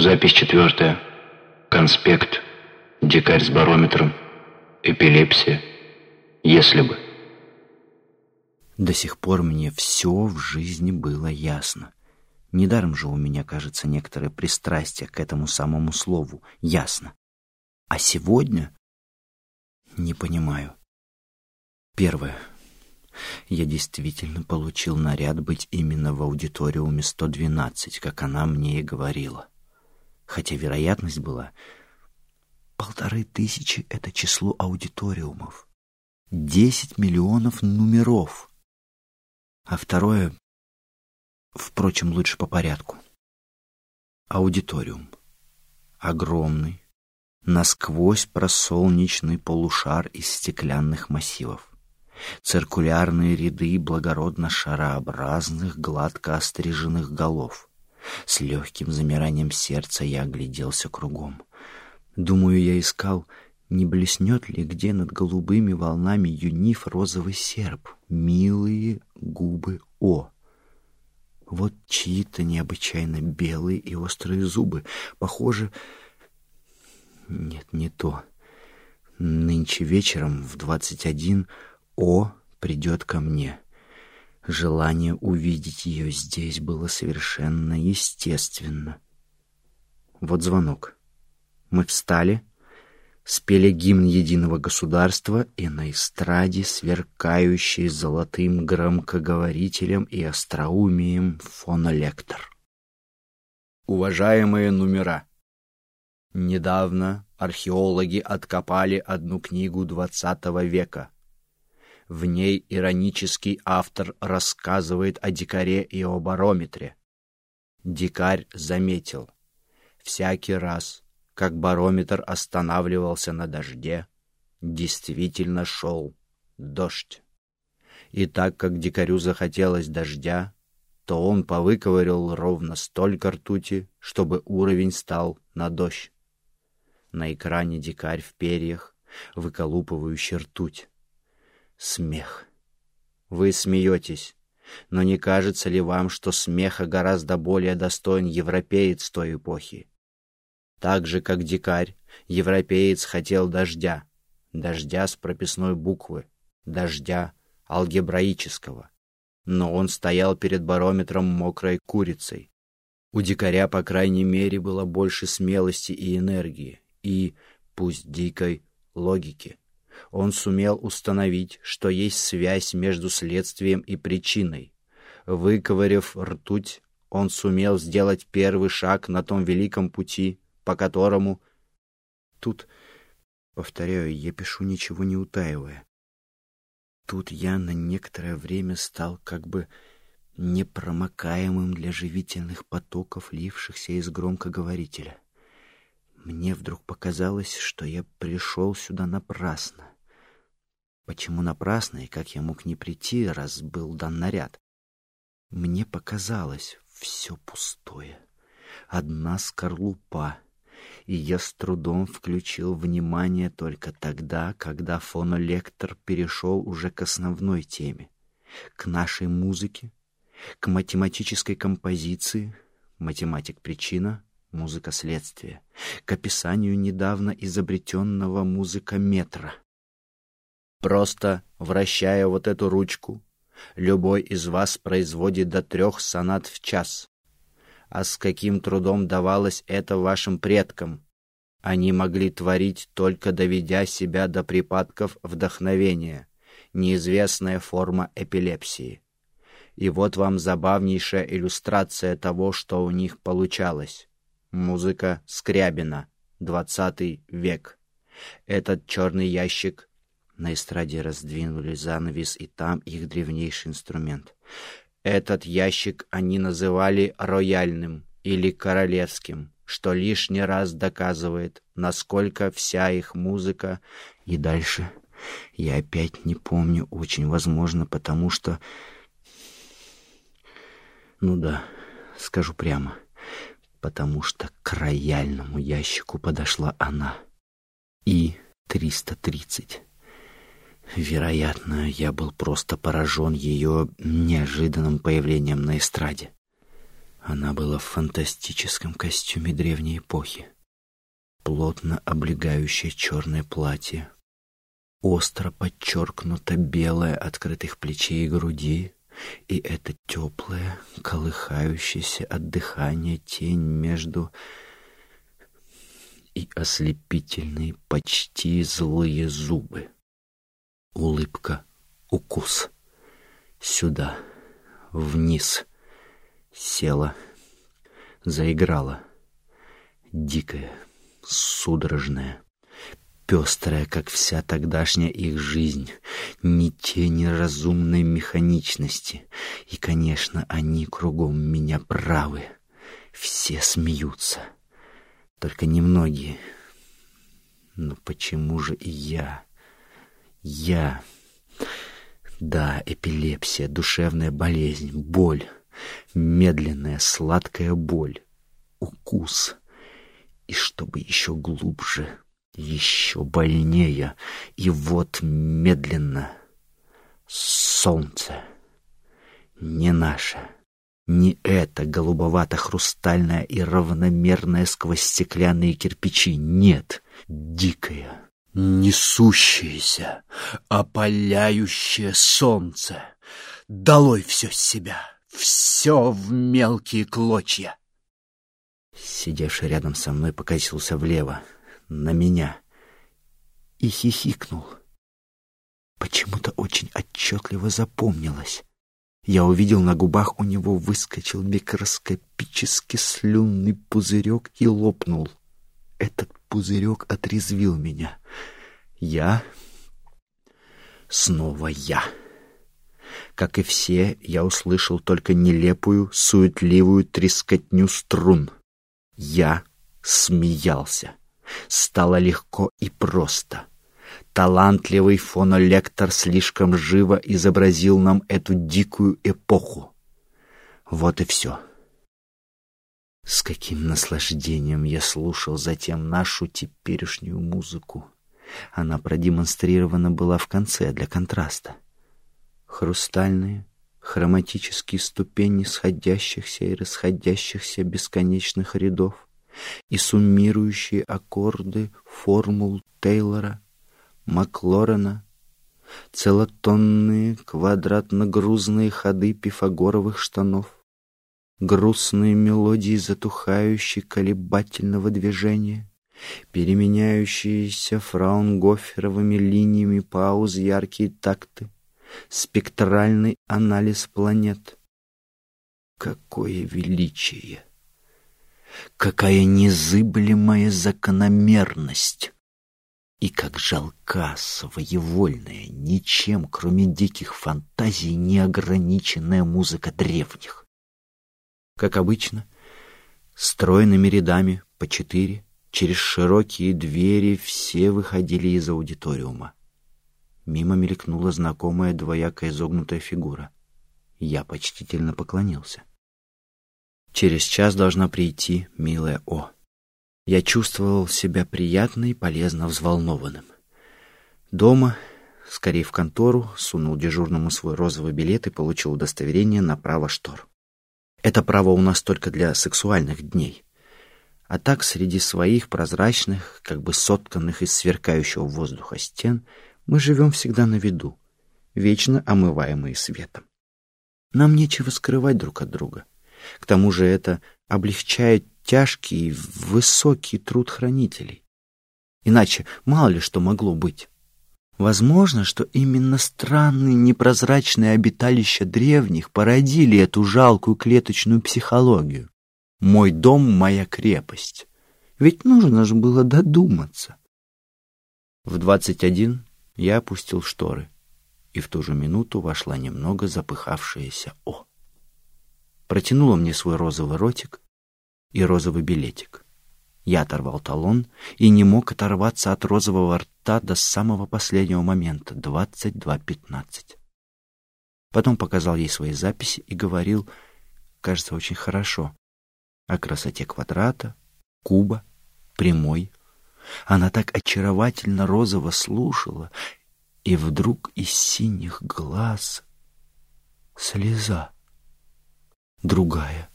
Запись четвертая. Конспект. Дикарь с барометром. Эпилепсия. Если бы. До сих пор мне все в жизни было ясно. Недаром же у меня, кажется, некоторое пристрастие к этому самому слову «ясно». А сегодня не понимаю. Первое. Я действительно получил наряд быть именно в аудиториуме 112, как она мне и говорила. Хотя вероятность была полторы тысячи — это число аудиториумов. Десять миллионов номеров. А второе, впрочем, лучше по порядку. Аудиториум. Огромный, насквозь просолнечный полушар из стеклянных массивов. Циркулярные ряды благородно шарообразных, гладко остриженных голов. С легким замиранием сердца я огляделся кругом. Думаю, я искал, не блеснет ли где над голубыми волнами юниф розовый серп, милые губы О. Вот чьи-то необычайно белые и острые зубы. Похоже, нет, не то. Нынче вечером в двадцать один О придет ко мне. Желание увидеть ее здесь было совершенно естественно. Вот звонок. Мы встали, спели гимн единого государства и на эстраде, сверкающий золотым громкоговорителем и остроумием фонолектор. Уважаемые номера! Недавно археологи откопали одну книгу XX века. В ней иронический автор рассказывает о дикаре и о барометре. Дикарь заметил, всякий раз, как барометр останавливался на дожде, действительно шел дождь. И так как дикарю захотелось дождя, то он повыковырил ровно столько ртути, чтобы уровень стал на дождь. На экране дикарь в перьях, выколупывающий ртуть. Смех. Вы смеетесь, но не кажется ли вам, что смеха гораздо более достоин европеец той эпохи? Так же, как дикарь, европеец хотел дождя, дождя с прописной буквы, дождя алгебраического. Но он стоял перед барометром мокрой курицей. У дикаря, по крайней мере, было больше смелости и энергии, и, пусть дикой, логики. Он сумел установить, что есть связь между следствием и причиной. Выковырив ртуть, он сумел сделать первый шаг на том великом пути, по которому... Тут, повторяю, я пишу ничего не утаивая. Тут я на некоторое время стал как бы непромокаемым для живительных потоков, лившихся из громкоговорителя. Мне вдруг показалось, что я пришел сюда напрасно. Почему напрасно и как я мог не прийти, раз был дан наряд? Мне показалось все пустое. Одна скорлупа. И я с трудом включил внимание только тогда, когда фонолектор перешел уже к основной теме, к нашей музыке, к математической композиции, математик-причина — музыка следствия, к описанию недавно изобретенного музыкометра. Просто вращая вот эту ручку, любой из вас производит до трех сонат в час. А с каким трудом давалось это вашим предкам? Они могли творить, только доведя себя до припадков вдохновения, неизвестная форма эпилепсии. И вот вам забавнейшая иллюстрация того, что у них получалось. Музыка Скрябина. Двадцатый век. Этот черный ящик... На эстраде раздвинули занавес, и там их древнейший инструмент. Этот ящик они называли рояльным или королевским, что лишний раз доказывает, насколько вся их музыка... И дальше я опять не помню, очень возможно, потому что... Ну да, скажу прямо — потому что к рояльному ящику подошла она. И 330. Вероятно, я был просто поражен ее неожиданным появлением на эстраде. Она была в фантастическом костюме древней эпохи. Плотно облегающее черное платье, остро подчеркнуто белое открытых плечей и груди, и эта теплая, колыхающаяся от дыхания тень между и ослепительные, почти злые зубы. Улыбка, укус. Сюда, вниз. Села, заиграла. Дикая, судорожная, пестрая, как вся тогдашняя их жизнь, ни тени разумной механичности. И, конечно, они кругом меня правы. Все смеются. Только немногие. Но почему же и я? Я... Да, эпилепсия, душевная болезнь, боль, медленная сладкая боль, укус. И чтобы еще глубже, еще больнее, и вот медленно солнце, не наше. Не это голубовато-хрустальное и равномерное сквозь стеклянные кирпичи. Нет, дикое, несущееся, опаляющее солнце. Долой все с себя, все в мелкие клочья. Сидевший рядом со мной покосился влево, на меня, и хихикнул. Почему-то очень отчетливо запомнилось. Я увидел на губах у него выскочил микроскопический слюнный пузырек и лопнул. Этот пузырек отрезвил меня. Я... Снова я. Как и все, я услышал только нелепую, суетливую трескотню струн. Я смеялся. Стало легко и просто. Талантливый фонолектор слишком живо изобразил нам эту дикую эпоху. Вот и все. С каким наслаждением я слушал затем нашу теперешнюю музыку. Она продемонстрирована была в конце для контраста. Хрустальные, хроматические ступени сходящихся и расходящихся бесконечных рядов и суммирующие аккорды формул Тейлора — Маклорена, целотонные квадратно-грузные ходы пифагоровых штанов, грустные мелодии затухающей колебательного движения, переменяющиеся фраунгоферовыми линиями пауз яркие такты, спектральный анализ планет. Какое величие! Какая незыблемая закономерность! И как жалка своевольная, ничем, кроме диких фантазий, неограниченная музыка древних. Как обычно, стройными рядами по четыре, через широкие двери все выходили из аудиториума. Мимо мелькнула знакомая двоякая изогнутая фигура. Я почтительно поклонился. Через час должна прийти милая О. Я чувствовал себя приятно и полезно взволнованным. Дома, скорее в контору, сунул дежурному свой розовый билет и получил удостоверение на право штор. Это право у нас только для сексуальных дней. А так, среди своих прозрачных, как бы сотканных из сверкающего воздуха стен, мы живем всегда на виду, вечно омываемые светом. Нам нечего скрывать друг от друга. К тому же это облегчает тяжкий и высокий труд хранителей. Иначе мало ли что могло быть. Возможно, что именно странные непрозрачные обиталища древних породили эту жалкую клеточную психологию. Мой дом — моя крепость. Ведь нужно же было додуматься. В двадцать один я опустил шторы, и в ту же минуту вошла немного запыхавшаяся О. Протянула мне свой розовый ротик, и розовый билетик. Я оторвал талон и не мог оторваться от розового рта до самого последнего момента — двадцать два пятнадцать. Потом показал ей свои записи и говорил, кажется, очень хорошо, о красоте квадрата, куба, прямой. Она так очаровательно розово слушала, и вдруг из синих глаз слеза, другая,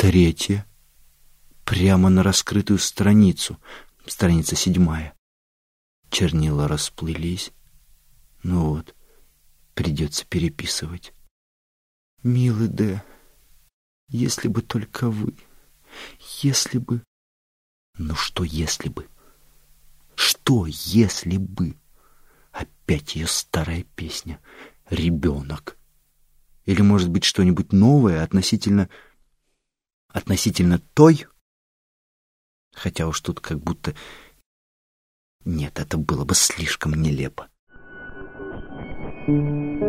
Третье. Прямо на раскрытую страницу. Страница седьмая. Чернила расплылись. Ну вот, придется переписывать. Милый Д, если бы только вы, если бы... Ну что если бы? Что если бы? Опять ее старая песня. Ребенок. Или, может быть, что-нибудь новое относительно... Относительно той? Хотя уж тут как будто... Нет, это было бы слишком нелепо. Thank you.